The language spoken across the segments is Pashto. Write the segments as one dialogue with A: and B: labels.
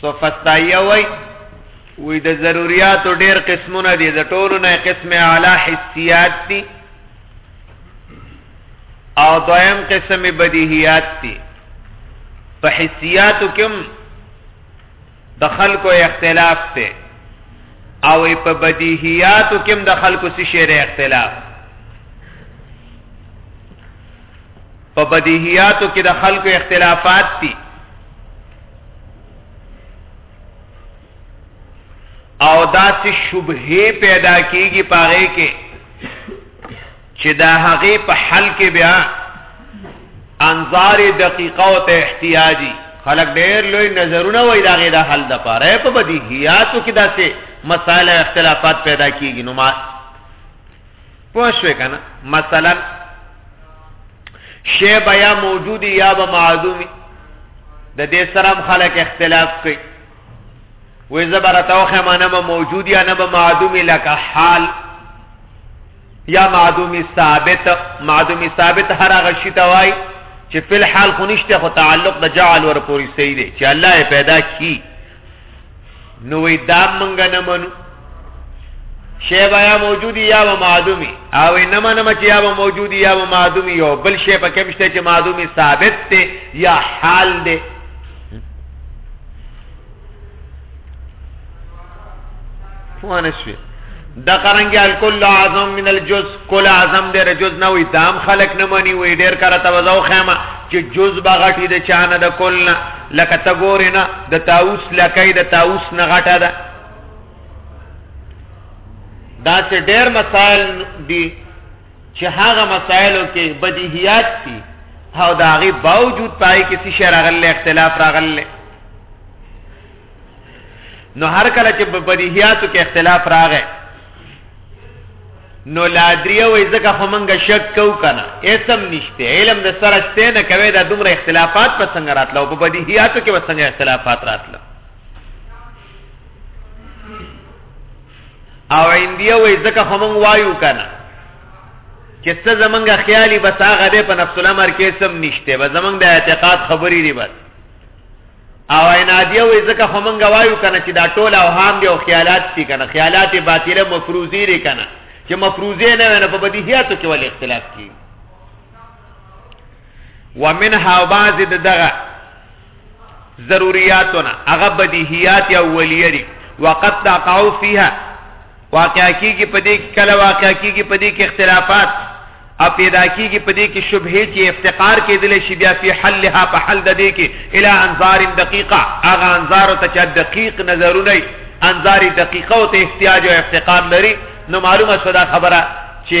A: سفستایه وای وی د ضرورت ډیر قسمونه دي د ټولو نه قسم اعلی حسیات دي او دویم قسم بدیهیات دي په حسیاتو کې د خلکو اختلاف ته او په بدیهیاتو کې د خلکو سره اختلاف په بدیهیاتو کې د خلکو اختلافات دي او داسې شبهه پیدا کیږي پاره کې چې دا هغه په حل کې بیا انظار دقیقه او ته احتیاجی خلک ډېر لوی نظرونه وای دا غي دا حل د پاره په بدیهیاتو کې داسې مسائل اختلافات پیدا کیږي نو ما پوه شوې کنه مثلا شی به یا موجودی یا به معدومی د دې سره هم خلک اختلاف کوي وې زبرته او خمانه به موجود یا نه به معدومی لکه حال یا معدومی ثابت معدومی ثابت هر هغه شی ته وای چې فل حال خو نشته خو تعلق د جعل ور پوری صحیح دی چې الله پیدا کی نو وی دا منګ نه منو شی بیا موجودی یا و معدومی او نه منم چې یا و موجودی یا و معدومی یو بل شی په کوم شته چې معدومی ثابت دی یا حال دی فوانه شوی د قرنګي الکل اعظم من الجز کل اعظم د رجز نه وي دام خلق نه مني وي ډیر کړه توزو خیمه چې جز بغټي د چانه د کل نه لکه تا ګور نه د تاوس لکه د تاوس نه غټه ده دا چې ډیر مسائل دي چې هغه مسائلو کې بدیهیات دي او دا غي باوجود پای کې څه شرغله اختلاف راغله نو هر کله چې په بدیهیاتو کې اختلاف راغی نو لادریه وای ځکه خو مونږه شک کو کنه اسم نشته علم د سره شته نه کوي دا دومره اختلافات په څنګه راتلو په بدیهیاتو کې وسنګ اختلافات راتلو او اندیه وای ځکه خو مونږ وایو کنه چې څه زمونږ خیالي بس هغه ده په نفس الامر کې اسم نشته به زمونږ د اعتقاد خبرې دی بس او عنادیه وې ځکه خو مونږ وایو کنه چې دا ټول او هام دی او خیالات دي کنه خیالات باطله مفروضی لري کنه چې مفروضه نه ونه په بدیهیاتو کې ول اختلاف کی ومنها بعض دغه ضرورياتنا هغه بديهيات اولیه دي وقد تقعوا فيها واقع کیږي په دې کې کله واقع کیږي په دې کې اختلافات او پیدا کیږي په دې کې شبهه چې افتقار کې دل شي بیا په حلها په حل د دې کې الی انظار دقیقه هغه انظار ته چې دقیق نظرونه انظار دقیقه او ته احتیاج او افتقار لري نو معلومه شوه دا خبره چې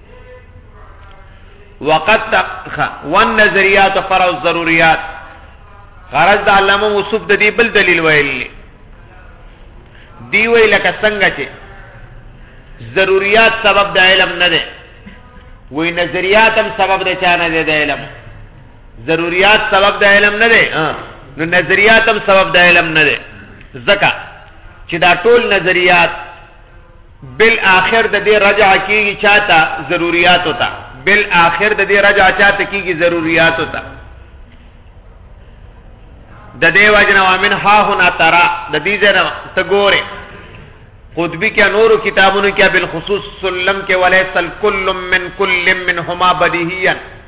A: وقد تقخ والنظریات فرع الضروریات غرض د علامه وصف د دې بل دلیل ویل دی وی لکه څنګه چې ضروریات سبب د علم نه ده وی نظریات هم سبب د چا نه ده د علم ضروریات سبب د علم نه ده نو نظریات هم سبب د علم نه ده ځکه چې دا ټول نظریات بالآخر د دې رجع کېږي چا ته؟ ضروریاتو ته. بالآخر د دې رجع چا ته کېږي؟ ضروریاتو ته. د دې وجنه وامن ها هنا ترا د دې ځنه ته ګوره قطبی کې نورو کتابونو کې بالخصوص سلم کې وليس الكل من كل منهما بديهيا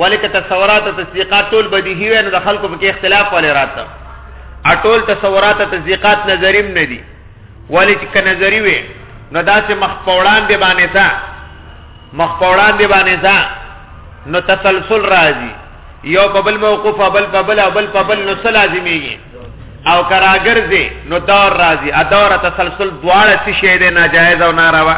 A: ولی که تصورات او تصدیقات ټول بدیهی وي نو د خلکو په کې اختلاف ولې راته اټول تصورات او تصدیقات نظریم نه دي ولی چې که نظری وي نو داسې مخ په وړاندې باندې ځه مخ په وړاندې باندې ځه نو تسلسل راځي یو په بل موقوف بل په بل بل په بل نو څه لازميږي او کراګرځي نو دور راځي ا دور تسلسل دواړه څه شی دی ناجایز او ناروا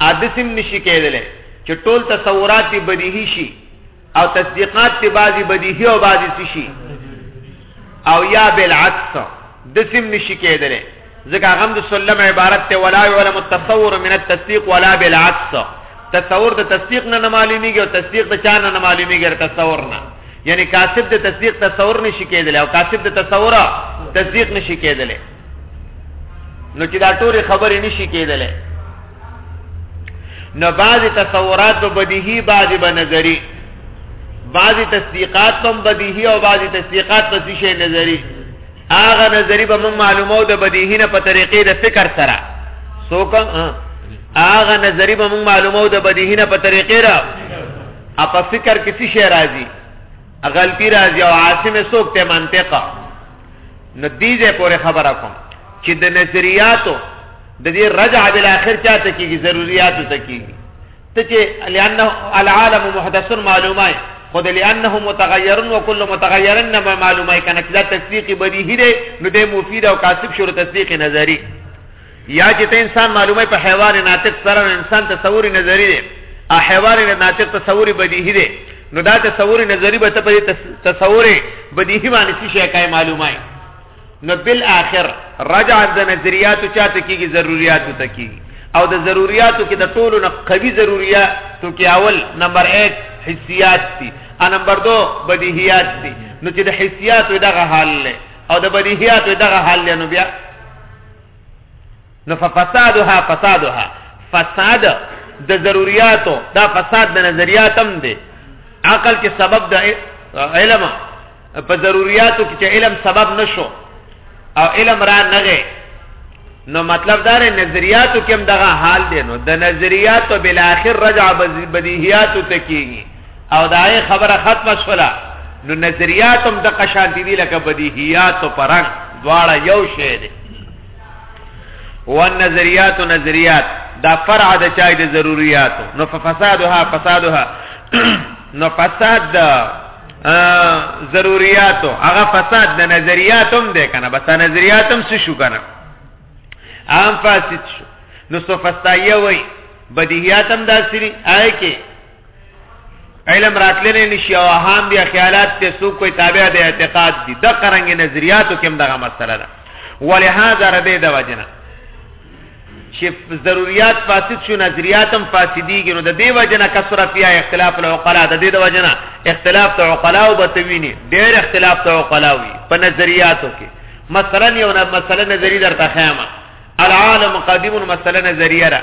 A: عادسم نشي کېدلی چې ټول تصورات دی بدیهی شي او تصدیقات دی بعضی بدیهی او بعضی څه شي او یا بالعکس دسم نشي کېدلی ځکه هغه د سلم عبارت ته ولا علم التصور من التصديق ولا بالعكس تصور د تصدیق نه معلومیږي او تصدیق د چا نه معلومیږي تصور نه یعنی کاسب د تصدیق تصور نشي کېدلی او کاسب د تصور تصدیق نشي کېدلی نو چې دا ټول خبرې نشي کېدلې نو بعض تصورات به بدیهی بعض به نظری بعض تصدیقات هم بدیهی او بعض تصدیقات په څه شی نظری هغه نظری به موږ معلومو د بدیهی نه په طریقې د فکر سره څوک هغه نظری به موږ معلومو د بدیهی نه په طریقې را اپا فکر کسی شی راځي غلطی راځي او عاصم سوک ته منطقه نو دې ځای پورې خبره کوم چې د نظریاتو د دې رجع بل اخر چاته کیږي ضرورتو ته کیږي ته چې لانه العالم محدث معلومات خود لانه متغیر و کل متغیر نه معلومه کنه چې دا تصدیق بدیهی دی نو د مفید او کاسب شروع تصدیق نظری یا چې ته انسان معلومه په حیوان ناطق سره نو انسان تصور نظری دی ا حیوان ناطق تصور بدیهی دی نو دا تصور نظری به ته په تصور بدیهی باندې څه شی کای معلومه نو بل اخر رجع د نظریات چاته کیږي ضرورت ته کیږي او د ضرورتو کې د ټولو نه قوي ضرورت تو کې اول نمبر 1 حسيات دي ا نمبر 2 بديهيات دي نو چې د حسيات دغه حال له او د بديهيات دغه حال له نو بیا نو فسادها فسادها فساد د ضرورتو دا فساد د نظریات هم دی عقل کې سبب د علم په ضرورتو کې چې علم سبب نشو او علم را نغه نو مطلب دا نه نظریاتو کې هم دغه حال دی نو د نظریاتو بل اخر رجع بدیهیاتو ته کیږي او دا یې خبره ختمه شوله نو نظریات هم دغه شانتي دي لکه بدیهیات او پرنګ دواړه یو شی دی والنظریات نظریات دا فرع د چای د ضرورت نو فسادها فسادها نو فساد د ضرورت هغه فساد د نظریات هم ده کنه بس نظریات هم څه شو کنه عام فاسد شو نو سوفستایه وای بدیهیات هم داسري آی کې علم راتلنه نشي او اهم دي خیالات ته سو کوئی تابع دي اعتقاد دي د قرنګ نظریاتو کوم دغه مسله ده ولهذا رده د وجنه چې ضرورت فاسد شو نظریات هم فاسدیږي نو د دې وجنه کثرت یا اختلاف العقلاء د دې د وجنه اختلاف د عقلاء او بتویني ډېر اختلاف د عقلاء وي په نظریاتو کې مثلا یو مثلا نظری درته خیمه العالم قدیم مثلا نظریه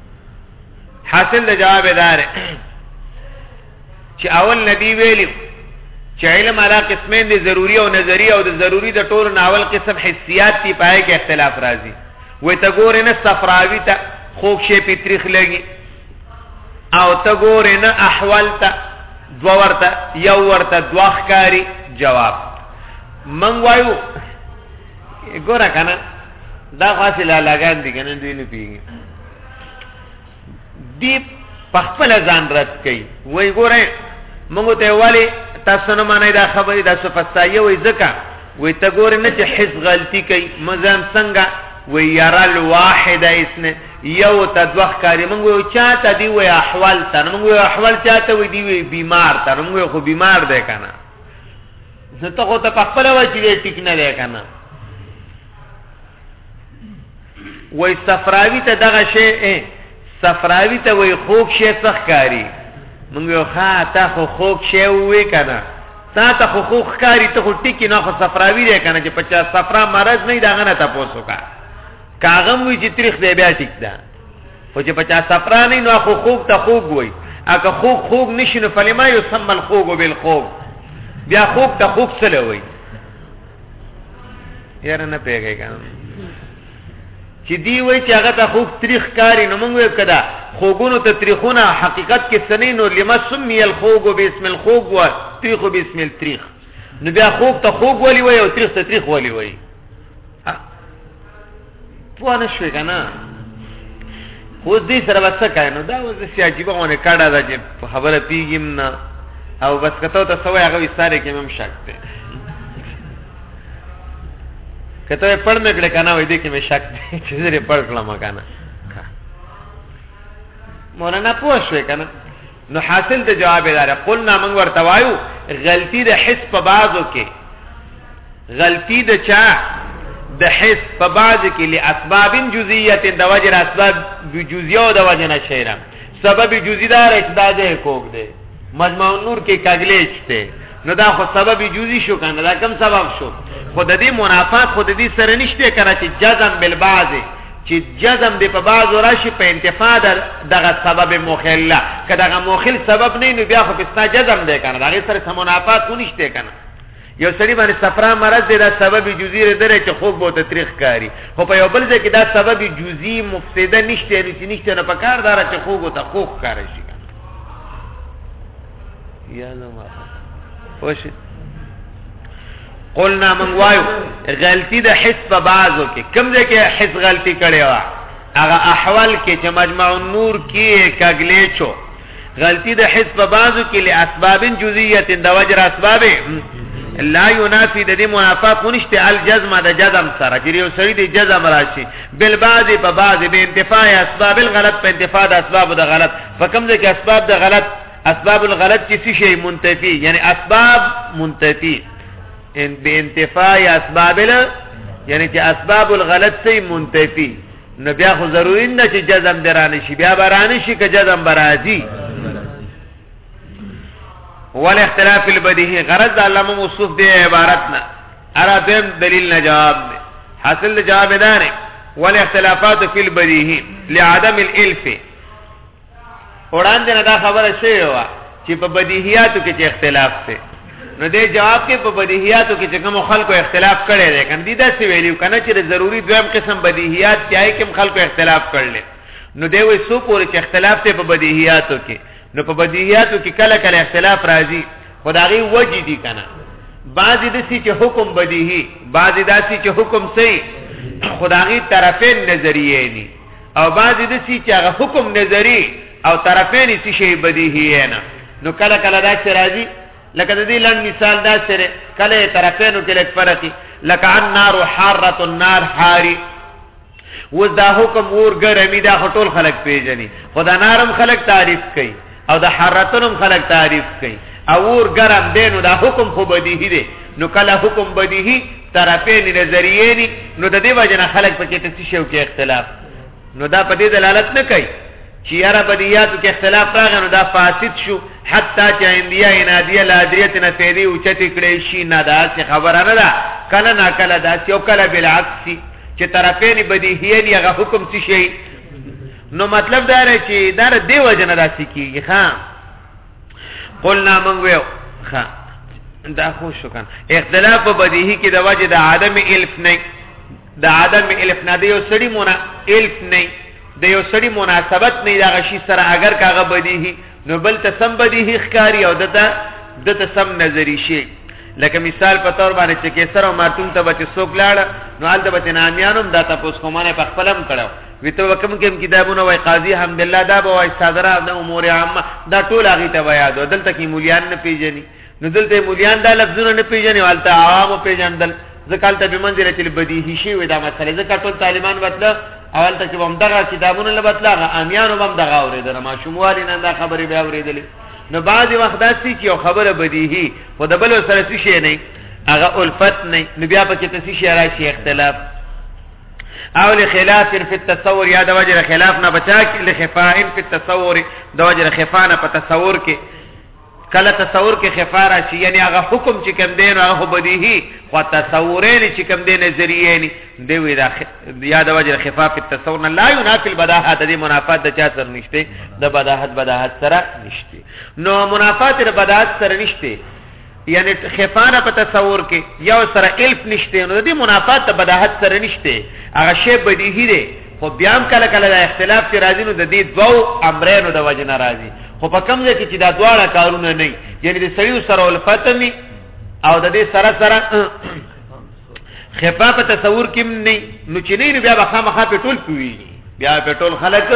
A: حاصل د جواب دار چې اول نبی ویلی چې علم علا قسمین دی ضروری او نظری او د ضروری د ټولو ناول قسم حسیات دی پای کې اختلاف راځي وې ته ګورې نه صفراوی ته خوک شي په تاریخ لګي او ته ګورې نه احوال ته دوا ورته یو ورته دواخ کاری جواب من وایو ګوره کنه دا خاصه لا لګان دي کنه دوی نه پیږي دی پخپل ځان رد کوي وای ګوره موږ ته والی تاسو نه معنی دا خبره دا صفصایه وای زکه وای ته ګوره نه چې حس غلطي کوي مزان څنګه وی یرا الواحد اسن یو ته دوخ کاری مونږ یو چاته دی وی احوال تر مونږ یو احوال چاته وی دی وی بیمار تر مونږ خو بیمار دی کنه نو ته خو ته په خپل وای چې دې ټیک نه دی کنه وای صفراوی ته دغه شی صفراوی ته وای خوک شی څخکاری مونږ یو ښا تا خو خوک شی وې کنه تا ته خو خوک کاری ته خو ټیک نه خو صفراوی دی کنه چې 50 صفرا مرز نه دا غنه تاسو کا کاغم وی چې تاریخ دی بیا ټیک ده خو چې بچا سفرانی نو خو خوګ ته خوګ وای اګه خوګ خوګ نشي نو فلما یسمى الخوګ بالخوګ بیا خوګ ته خوګ سره وای یاره نه پیږی کنه چې دی وای چې هغه ته خوګ تاریخ کاری نو موږ وکړه خوګونو ته تاریخونه حقیقت کې سنې نو لما سمي الخوګ باسم الخوګ و تاریخ باسم التاریخ نو بیا خوګ ته خوګ ولی وای او تاریخ ته تاریخ ولی وای پوه نه شوې که نه اوس دې سره به څه کوې نو دا اوس داسې عجیبه غونې کډه ده چې په خبره پوهېږي هم نه او بس که ته ورته څه وایې هغه ویستارې کې هم شک دی که ته پړ مې کړې که نه وایي دې کې مې شک دی چې زه دې پړ کړم که نه مولانا پوه شوې که نه نو حاصل د جواب یې دا دی، قلنا موږ ورته وایو غلطي د حس په بعضو کې غلطي د چا د حس په بعض کې لاسباب جزئیه د وجه اسباب جزئیه او د وجه نه شي سبب جزئی دار اجداد کوګ دی مجموع نور کې کګلیچ ته نو دا خو سبب جزئی شو کنه دا کم سبب شو خو د دې منافات خو د دې سره نشته کنه چې جزم بالبعض چې جزم دی په بعض راشي په انتفاع دغه سبب مخل که دغه مخل سبب نه نو بیا خو پستا جزم دی کنه دغه سره سمونافات خو نشته کنه یو سړی باندې صفرا مرض دی دا سبب جزئی لري چې خوب بو تطریق کاری خو په یو بل ځای کې دا سبب جزئی مفسده نشته نو چې نشته نه په کار دار چې خوب ته خوخ کاری شي یا نه ما وشي قلنا من وایو غلطی د حس په بازو کې کم ځای کې حس غلطی کړي وا هغه احوال کې چې مجمع النور کې کګلې چو غلطی د حس په بازو کې له اسباب جزئیه د وجر اسباب لا ينافي د دې منافات نشته الجزم د جزم سره چې یو سړی د جزم راشي بل بعض په بعض به انتفاع اسباب الغلط په انتفاع د اسباب د غلط په کوم ځای کې اسباب د غلط اسباب الغلط چې څه شي منتفي یعنی اسباب منتفي ان بانتفاء اسباب له یعنی چې اسباب الغلط سي منتفي نو بیا خو ضروري نه چې جزم درانه شي بیا برانه شي که جزم برازي ول اختلاف البدیهی غرض علامه مصطفی دی عبارت نه ارا دیم دلیل نه جواب دی حاصل جواب نه نه ول اختلافات فی البدیهی لعدم الالف وړاندې نه دا خبره شوې و چې په بدیهیاتو کې چې اختلاف دی نو دې جواب کې په بدیهیاتو کې چې کوم خلکو اختلاف کړي دي کنه دي دا څه ویلو کنه چې ضروری دویم قسم بدیهیات چې آی کوم خلکو اختلاف کړل نو دی وې سو پورې چې اختلاف ته په بدیهیاتو کې نو په بدیهیاتو کې کله کله اختلاف راځي خدایي وجې دي کنه بعضی د سې چې حکم بدیهی بعضی د سې چې حکم صحیح خدایي طرفین نظریه دي او بعضی دسی چې هغه حکم نظری او طرفین څه شی بدیهی نه نو کله کله دا چې راځي لکه د دې لن مثال دا سره کله طرفینو کې لک فرقي لکه النار حاره النار حاری و دا حکم ور ګرمي دا ټول خلک پیژني خدا نارم خلک تعریف کوي او د حرتنم خلک تعریف کوي او ور ګرم دینو دا حکم خو بدیهی دی نو کله حکم بدیهی طرفین نظریه ني نو د دې وجه نه خلک پکې ته شیو کې اختلاف نو دا په دې دلالت نه کوي چې یاره په دې یادو کې اختلاف راغی نو دا فاسد شو حتی چې اندیا انادیه لادریت نه پیدې او چتې کړې شي نه دا څه خبره نه ده کله نه کله دا چې او کله بالعکس چې طرفین بدیهیه ني هغه حکم څه شي نو مطلب دا رې چې دا د دې وجه نه داسې کیږي ها قلنا من ویو خا دا خو شو کان اختلاف په بدیهی کې د وجه د عدم الف نه د عدم الف نه د یو سړی مونا الف نه د یو سړی مناسبت نه دا غشي سره اگر کاغه بدیهی نو بل تسم بدیهی ښکاری او دته د تسم نظری شي لکه مثال په تور باندې چې کیسر او مارتون ته بچ سوک لاړ نو حالت بچ نامیانم دا تاسو کومه په خپلم کړو وی ته وکم کوم کتابونه وای قاضي حمد الله دا به وای صدره د امور عامه دا ټول هغه ته وای دا دلته کې مولیان نه پیژني نو دلته مولیان دا لفظونه نه پیژني حالت عوام پیژندل ځکه ته به منځره چې بدیهی شی وي دا مسله ځکه ټول طالبان وتل اول ته چې هم دغه کتابونه لبتل هغه امیانو هم دغه اوریدل ما شموالین دا خبره به اوریدلې نو بعضی وخت داسې چې یو خبره بدیهی خو د بل سره څه شي نه هغه الفت نه نو بیا پکې ته څه شي راشي اختلاف او لخلاف فی التصور یا د وجه خلاف نه بچا کې لخفاء فی التصور د وجه خفاء نه په تصور کې کله تصور کې خفاء راشي یعنی هغه حکم چې کوم دین هغه بدیهی خو تصورین چې کوم دین نظریه نه دی وی دا یا د وجه خفاء فی التصور نه لا ینافی البداهه د منافات د چا سره نشته د بداهت بداهت سره نشته نو منافات د بدعت سره نشته یعنی خفانه په تصور کې یو سره الف نشته نو د دې منافات د بدعت سره نشته هغه شی بدیهی دی خو بیا هم کله کله د اختلاف چې راځي نو د دې دوو امرینو د وجه نه راځي خو په کوم ځای کې چې دا دواړه کارونه نه یعنی د سړیو سره الفتمی او د دې سره سره خفا په تصور کې نه نو چې نه بیا به خامخا په ټول پوي بیا په ټول خلک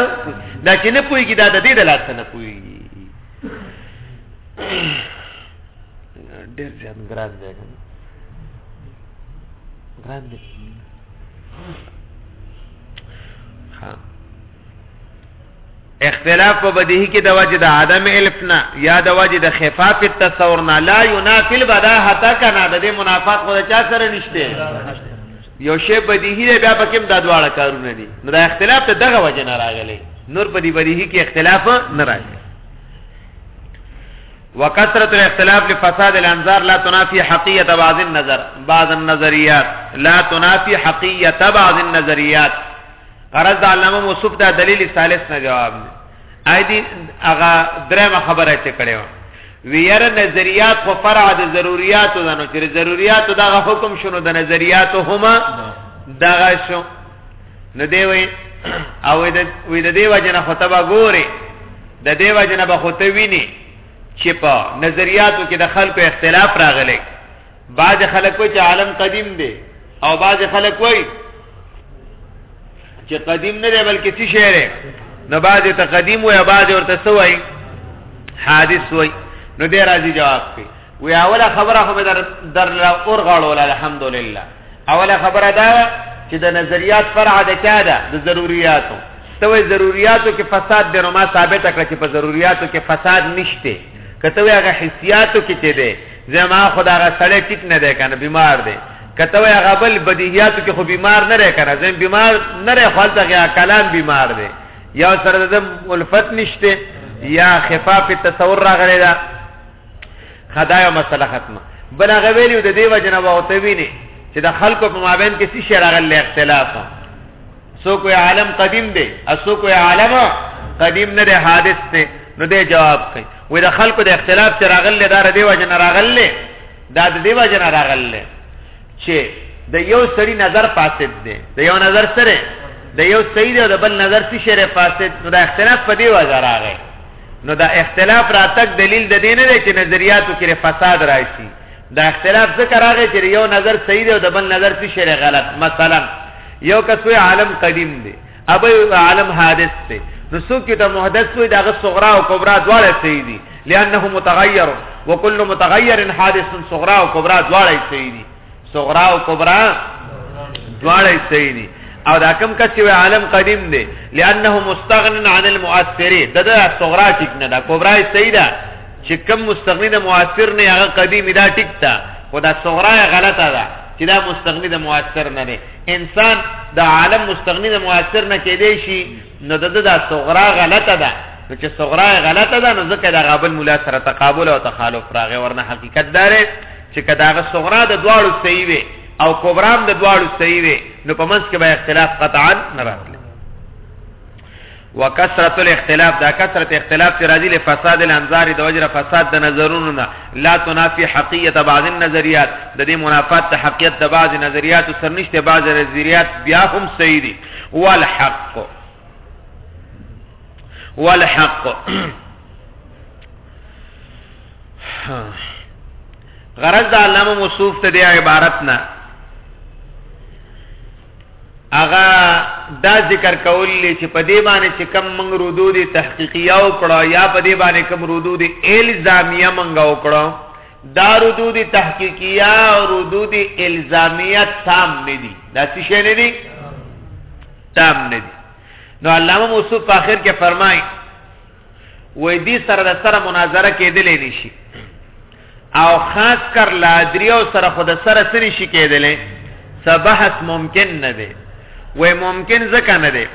A: دا چې نه پويږي دا د دې د لاس نه پويږي ډېر ځان ګران دی ګران دی ها اختلاف په بدیهی کې د وجه د عدم الف نه یا د وجه د خفاف التصور نه لا ينافي البداهه کنا د دې منافات خو چا سره نشته یو شی بدیهی دی بیا پکې د دواړه کارونه دي نو دا اختلاف ته دغه وجه نه راغلی نور په دې بدیهی کې اختلاف نه راغلی وکثرت الاختلاف لفساد الانظار لا تنافي حقيقه بعض النظر بعض النظريات لا تنافي حقيقه بعض النظريات غرض د علامه موصوف دا دلیل ثالث نه جواب دی اې دې هغه درېمه خبره چې کړې و ویره نظریات خو فرع د ضرورتو ده نو چې ضرورتو دغه حکم شونه د نظریاتو هما دغه شو نو دی وی او د وی د دیو جن خطبه ګوري د دیو جن به خطبه ویني چې په نظریاتو کې د خلکو اختلاف راغلی بعض خلک وایي چې عالم قدیم دی او بعض خلک وایي چې قدیم نه دی بلکې څه شی دی نو بعض ته قدیم وایي بعض ورته څه وایي حادث وایي نو دې راځي جواب کوي وی اوله خبره خو در در لا اور غاړو الحمدلله اوله خبره دا چې د نظریات فرع ده کیا ده د ضرورتو ته وی ضرورتو کې فساد درما ثابت کړ چې په ضرورتو کې فساد نشته کته هغه حسیاتو کې چې ده زما خو دا هغه سړی ټیک نه دی که نه بیمار دی که ته وایې هغه بل بدیهیاتو کې خو بیمار نه دی که نه زم بیمار نه دی خو هلته هغه کلام بیمار دی یا سره د ده الفت نشته یا خفاف تصور راغلی ده ښه دا یوه مسله ختمه بل هغه ویلي د دې وجه نه به ورته وینې چې د خلکو په مابین کې څه شی راغلی اختلاف سو کوئی عالم قدیم دی اسو کوئی عالم قدیم نه دی حادث دی نو دی جواب کوي وې د خلکو د اختلاف چې راغلې دا دیو جن راغلې دا د دیو جن راغلې چې د یو سړي نظر فاسد دی د یو نظر سره د یو صحیح دی او د بل نظر څه شری فاسد نو دا اختلاف په دی وجه راغی نو دا اختلاف راتک دلیل د دین دی چې نظریاتو کې فساد راشي دا اختلاف ځکه راغی چې یو نظر صحیح دی او د بل نظر څه شری غلط مثلا یو کس وی عالم قدیم دی ابه عالم حادث دی نو څوک چې محدث وي دا غ صغرا او کبرا دواړه صحیح دي لانه متغیر وکل متغیر حادث صغرا او کبرا دواړه صحیح دي صغرا او کبرا دواړه صحیح دي او دا کم کس چې عالم قدیم دی لانه مستغن عن المؤثرین دا د صغرا ټیک نه دا کبرا صحیح ده چې کم مستغنی د مؤثر نه هغه قدیمی دا ټیک تا خو دا صغرا غلطه ده چې دا مستغنی د مؤثر نه دی انسان د عالم مستغنی د مؤثر نه کېدی شي نو د دا صغرا غلطه ده نو چې صغرا غلطه ده نو ځکه دا غابل مولا سره تقابل او تخالف راغی ورنه حقیقت دار چې کداغه صغرا د دواړو صحیح وي او کبرام د دواړو صحیح وي نو په منځ کې به اختلاف قطعا نه راغلی وکثرت الاختلاف دا کثرت اختلاف چې راځي له فساد الانظار د وجره فساد د نظرونو نه لا تنافي حقیقت بعض النظریات د دې منافات ته حقیقت د بعض نظریات سر نشته بعض نظریات بیا هم صحیح دي والحق والحق غرض د علامه مصوف ته د عبارت نه اغا دا ذکر کولې چې په دې باندې چې کم منګ رودو دي تحقیقیه او کړه یا په دې باندې کم رودو دي الزامیه منګ او کړه دا رودو دي تحقیقیه او رودو دي الزامیه تام نه دي دا څه شي نه دي تام نه دي نو علامه موصوف په اخر کې فرمایي وای دې سره د سره مناظره کېدلې نشي او خاص کر لادریو سره خود سره سری شي کېدلې سبحث ممکن نه دی وای ممکن ځکه نه دی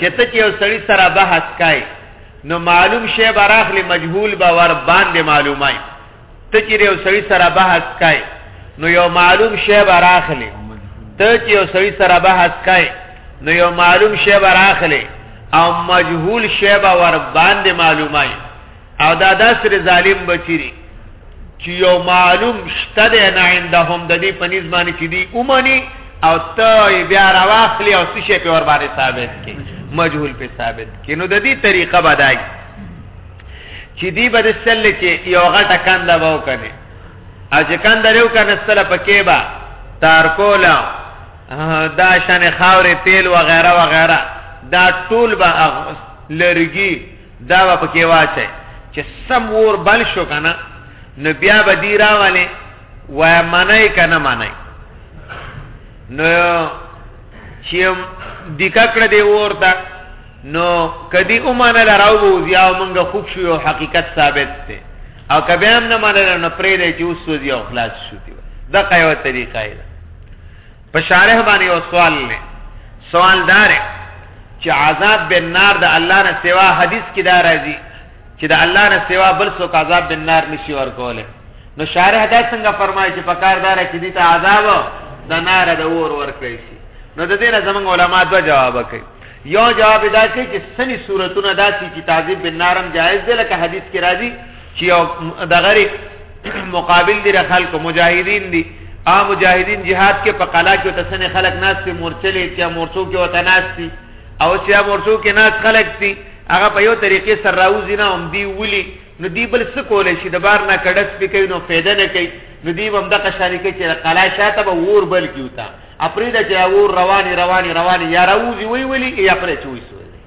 A: چې ته یو سړی سره بحث کای نو معلوم شی براخلی مجهول باور باندې معلومای ته چې یو سړی سره بحث کای نو یو معلوم شی به راخلی ته چې یو سړی سره بحث کای نو یو معلوم شی به راخلی او مجهول شی به ور باندې معلومای او دا داسره ظالم بچی چې یو معلوم شته ده نه عندهم د دې پنځ باندې چې دی اومني او ته بیا راواخلی او څه شی په ور باندې ثابت کی مجهول په ثابت کی نو د دې طریقه بدای چې دی به د سل کې یو غټه کنده به وکنه او چې کنده ریو کنه سل پکې به تارکولا دا شان خاورې تیل و غیره و غیره دا ټول به لرګي دا به پکې واچي چې سم ور بل شو کنه نو بیا به دی راواله وای منای کنه منای نو چې دیکا کړه دی ورته نو کدی او معنی لراو بوزی او منگا خوب شو یو حقیقت ثابت تی او کبی هم نمعنی لرنو پریده چی او سوزی او خلاص شو تی دا قیوه طریقه ای دا پا شارح بانی او سوال لی سوال داره چی عذاب بن نار دا اللہ نا سوا حدیث کی دا رازی چی دا اللہ نا سوا بل سوک عذاب بن نار نشی ورکوله نو شارح دا څنګه فرمایي چې پکار دار چې دي ته عذاب د نار د اور ورکړي شي نو د دې نه زمونږ علما دوه جواب کوي یو جواب یې دا کوي چې څنې صورتونه داسې چې تعذیب بالنار هم جایز دی لکه حدیث کې راځي چې یو دغه مقابل دي خلکو مجاهدین دي ا مجاهدین جهاد کې په قلا کې ته څنې خلک ناس دي مورچلې چې مورچو کې وته ناس دي او چې مورچو کې ناس خلک دي هغه په یو طریقې سره راوځي نه هم دی ولي نو دی بل څه کولای شي د بار نه کډس پکې نو فایده نه کوي نو دی هم د قشاري کې چې قلا شاته به ور بل کیوتا ا پرېږده چې دا اور رواني رواني رواني یا راوځي وی ولي یا پرې چې وسوځي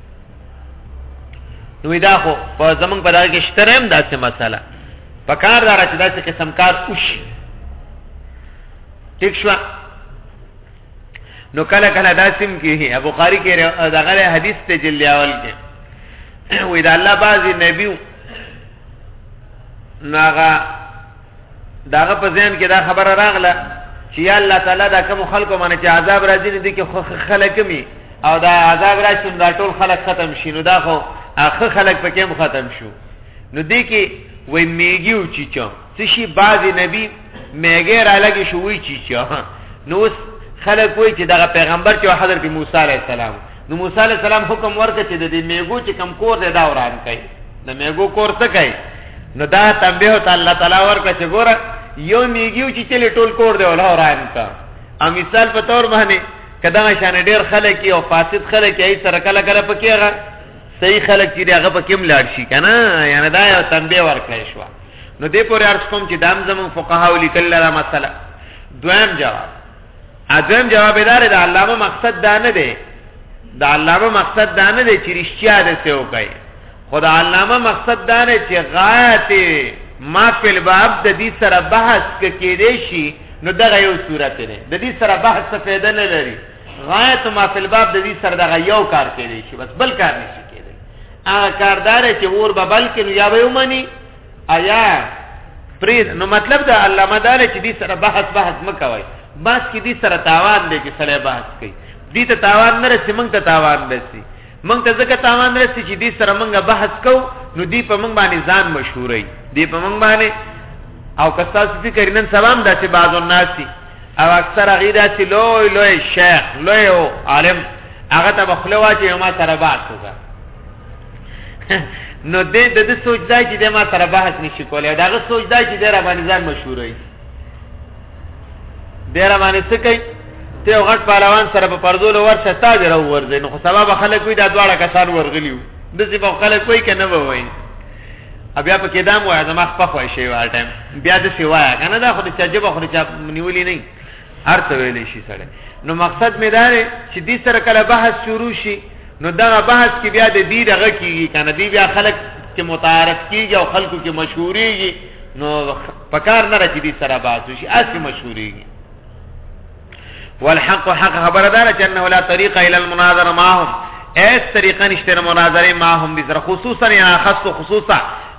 A: نو دا خو په زمنګ په دغه کې شتره هم داسې مسله په کار دار چې داسې قسم کار وشي ټیک شو نو کله کله داسم کې ابو خاری کې دغه حدیث ته جلی اول کې وې دا الله بازي نبی ناغه داغه په ذهن کې دا خبره راغله چې یا الله تعالی دا کوم خلکو باندې چې عذاب راځي دي کې خو خلک می او دا عذاب راشي دا ټول خلک ختم شي نو دا خو اخه خلک پکې هم ختم شو نو دې کې وای میګي او چیچا څه شي بعض نبی میګي را لګي شو وی چیچا نو خلک وای چې دا پیغمبر چې حضرت موسی علی السلام نو موسی علی السلام حکم ورکړ چې د دې میګو چې کم کور دی دا وران کړي د میګو کور څه کوي نو دا تنبیه ته الله تعالی ورکړ چې ګوره یو میګیو چې چلی ټول کور دی ولا وران کا ا مثال په تور باندې کدا شان ډیر خلک او فاسد خلک یې سره کله کله پکېږي صحیح خلک چې هغه پکې ملاړ شي کنه یعنی دا یو تنبیه ورکړی شو نو دې پورې ارز کوم چې دام زمون فقها ولیکل لرا مسله دویم جواب اځم جواب دار د علامه مقصد دا نه دی د علامه مقصد دا نه دی چې رښتیا ده څه وکړي خدا علامه مقصد دا نه چې غایت ما فی الباب د دې سره بحث کې دی شي نو دغه یو صورت نه د دې سره بحث څه فائدہ نه لري غایت ما فی الباب د دې سره دغه یو کار کې دی شي بس بل کار نشي کېدی هغه کاردار چې اور ببل کې نو یا به ومني ایا پرید نو مطلب دا علامه دا چې دې سره بحث بحث مکوي بس کې دې سره تاوان دی چې سره بحث کوي دې ته تاوان نه رسي موږ ته تاوان رسي موږ ته ځکه تاوان رسي چې دې سره موږ بحث کو نو دې په موږ باندې ځان مشهوري دې په موږ باندې او کستا فکر نن سلام داسې بعضو ناسي او اکثر هغه داسې لوی لوی شیخ لوی عالم هغه ته بخلوا چې ما سره بحث وکړه نو دې د دې سوچ دا چې د ما سره بحث نشي کولای دا غو سوچ دا چې د را باندې ځان مشهور وي د را باندې څه کوي ته غټ پهلوان سره په پردول ورشه تا دې راو ورځي نو خو سبب خلک وي دا دواړه کسان ورغلیو د دې په خلک وي کنه به وایي بیا په کې دام وای زما خپه خوښ شي وای ټایم بیا د سی وای کنه دا خو د چجبه خو د چا نیولې نه ارته ویلې شي سره نو مقصد مې دا دی چې دې سره کله بحث شروع شي نو دا بحث کې بیا د دې دغه کیږي کنه دې بیا خلک کې متعارف کیږي او خلکو کې مشهوريږي نو پکار نه راځي دې سره بحث شي اسی مشهوريږي والحق حق خبر دار چې انه لا طريق الى المناظره معهم اس طریقه نشته مناظره معهم بذر خصوصا یا خاص خصوصا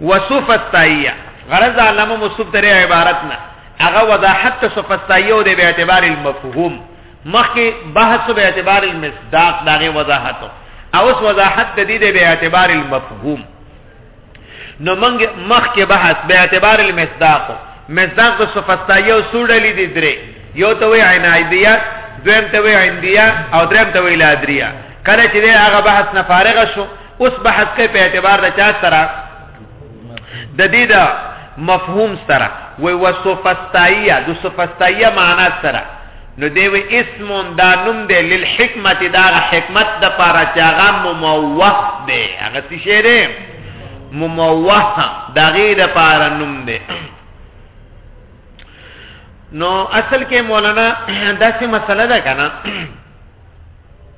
A: وسوفستاییه غرض د علامه مصطفی تر عبارت نه هغه وضاحت ته سوفستاییه او د اعتبار المفهوم مخکې بحث به اعتبار المصداق دغه وضاحت او اوس وضاحت د دې د اعتبار المفهوم نو منګ مخ کې بحث به اعتبار المصداق مصداق د صفستایو سوډلې دي درې یو ته وی عنایدیه دویم ته وی عندیه او دریم ته وی لادریه کله چې هغه بحث نه فارغ شو اوس بحث کوي په اعتبار د چا سره د دې د مفهوم سره وي وسوفستایه د سوفستایه معنا سره نو دی وی اسم دا نوم دی للحکمت دا حکمت د پاره چې هغه مموه دی هغه څه شی دی مموه دا غیر د پاره نوم دی نو اصل کې مولانا داسې مسله ده کنه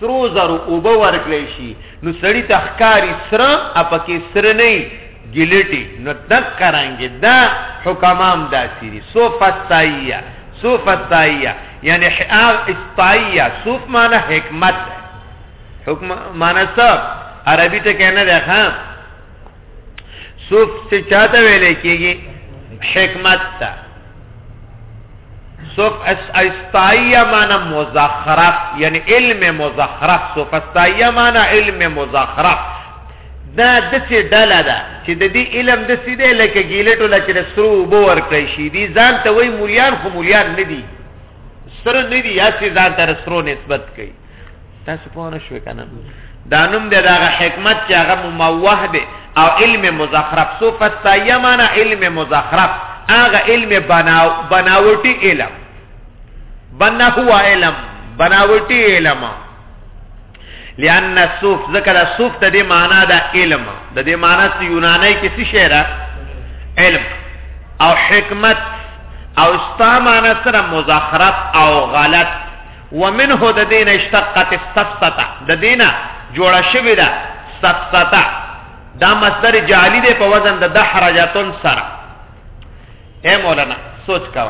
A: سرو زرو اوبه ورکړی شي نو سړی ته ښکاری سره اپکې سره نه ګلټي نو دک رنګ دا حکمام دا سری صوف السایه صوف السایه یعنی حاغ استایه صوف معنی حکمت حکم معنی څه عربی ته کنه ده خام صوف څه چاته ویل کېږي حکمت ته صوف استایه معنی مزخرف یعنی علم مزخرف صوف استایه معنی علم مزخرف دا د څه ډله ده چې د دې علم د څه دی لکه ګیلټو لکه د سرو وبو ورکړی شي دي ځان ته وای مولیان خو مولیان نه دي سره نه دي یا چې ځان ته سرو نسبت کوي تاسو پوه نه شوي که نه دا نوم دی د هغه حکمت چې هغه مموه دی او علم مزخرف سوفسطایه معنا علم مزخرف هغه علم بناو بناوټي علم بنا هو علم بناوټي علم لأن الصوف ذکر الصوف ته دې معنا دا علم د دې معنا چې یوناني کې څه شی را علم او حکمت او استا معنا سره مزخرف او غلط ومنه د دین اشتقت السفسطه د دینه جوړه شوې ده سفسطه دا مصدر جعلی دی په وزن د دحرجتن سره اے مولانا سوچ کا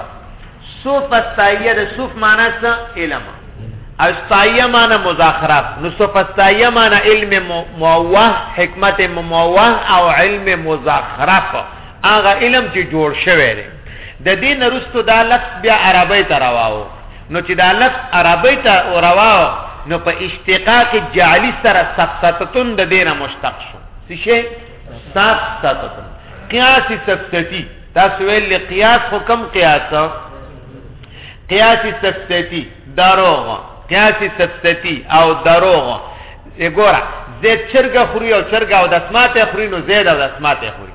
A: صوف استایه د صوف معنی څه علم استایه معنی مذاکرات نو صوف استایه معنی علم موه حکمت موه او علم مذاکرات هغه علم چې جوړ شوی دی د دې نرستو دا لفظ بیا عربی ته راوو نو چې دا لفظ عربی ته ورواو نو په اشتقاق جعلی سره سفستتون د دینه مشتق شو څه شي سفستتون قیاس سفستی تاسو ویل قیاس خو کم قیاس قیاس سفستی دروغ قیاس سفستی او دروغ وګوره زید چرګه خوري او چرګه او دسماته خوري نو زید او دسماته خوري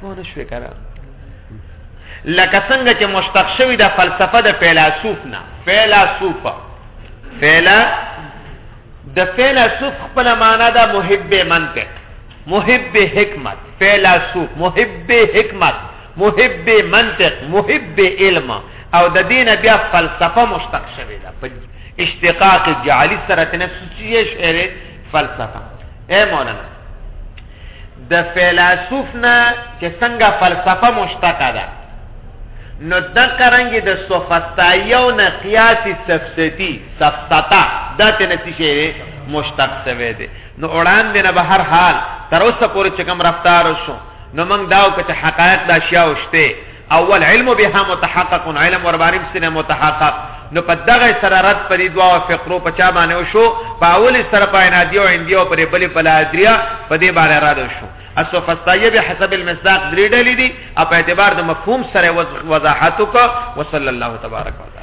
A: پوه نه شوې که نه لکه څنګه چې مشتق شوي ده فلسفه د فیلاسوف نه فیلاسوفه فیلا د فیلسوف خپل معنا ده محب منطق محب حکمت فیلسوف محب حکمت محب منطق محب علم او د دین بیا فلسفه مشتق شوی ده په اشتقاق جعلی سره تنفسیه شعر فلسفه اے مولانا د فیلاسوف نه چې څنګه فلسفه مشتقه ده نو دغه رنګ د سوفسطایو نه قیاس سفسطی سفسطه دا ته نسی شي مشتق سوی دی نو وړاندې نه به هر حال تر اوسه پورې چې کوم رفتار وشو نو موږ داو کچ حقایق د اشیاء وشته او والعلم بها متحقق علم وربانې بسنه متحقق نو په دغه سره رد پرې دوا او فقرو په چا باندې وشو په اول سره په انادی او اندی او پرې بلې په لادریا په دې باندې را ده شو اسو فستایه به حسب المصداق درې ډلې دي او په اعتبار د مفهوم سره وضاحت وکړه وصلی الله تبارک وتعالى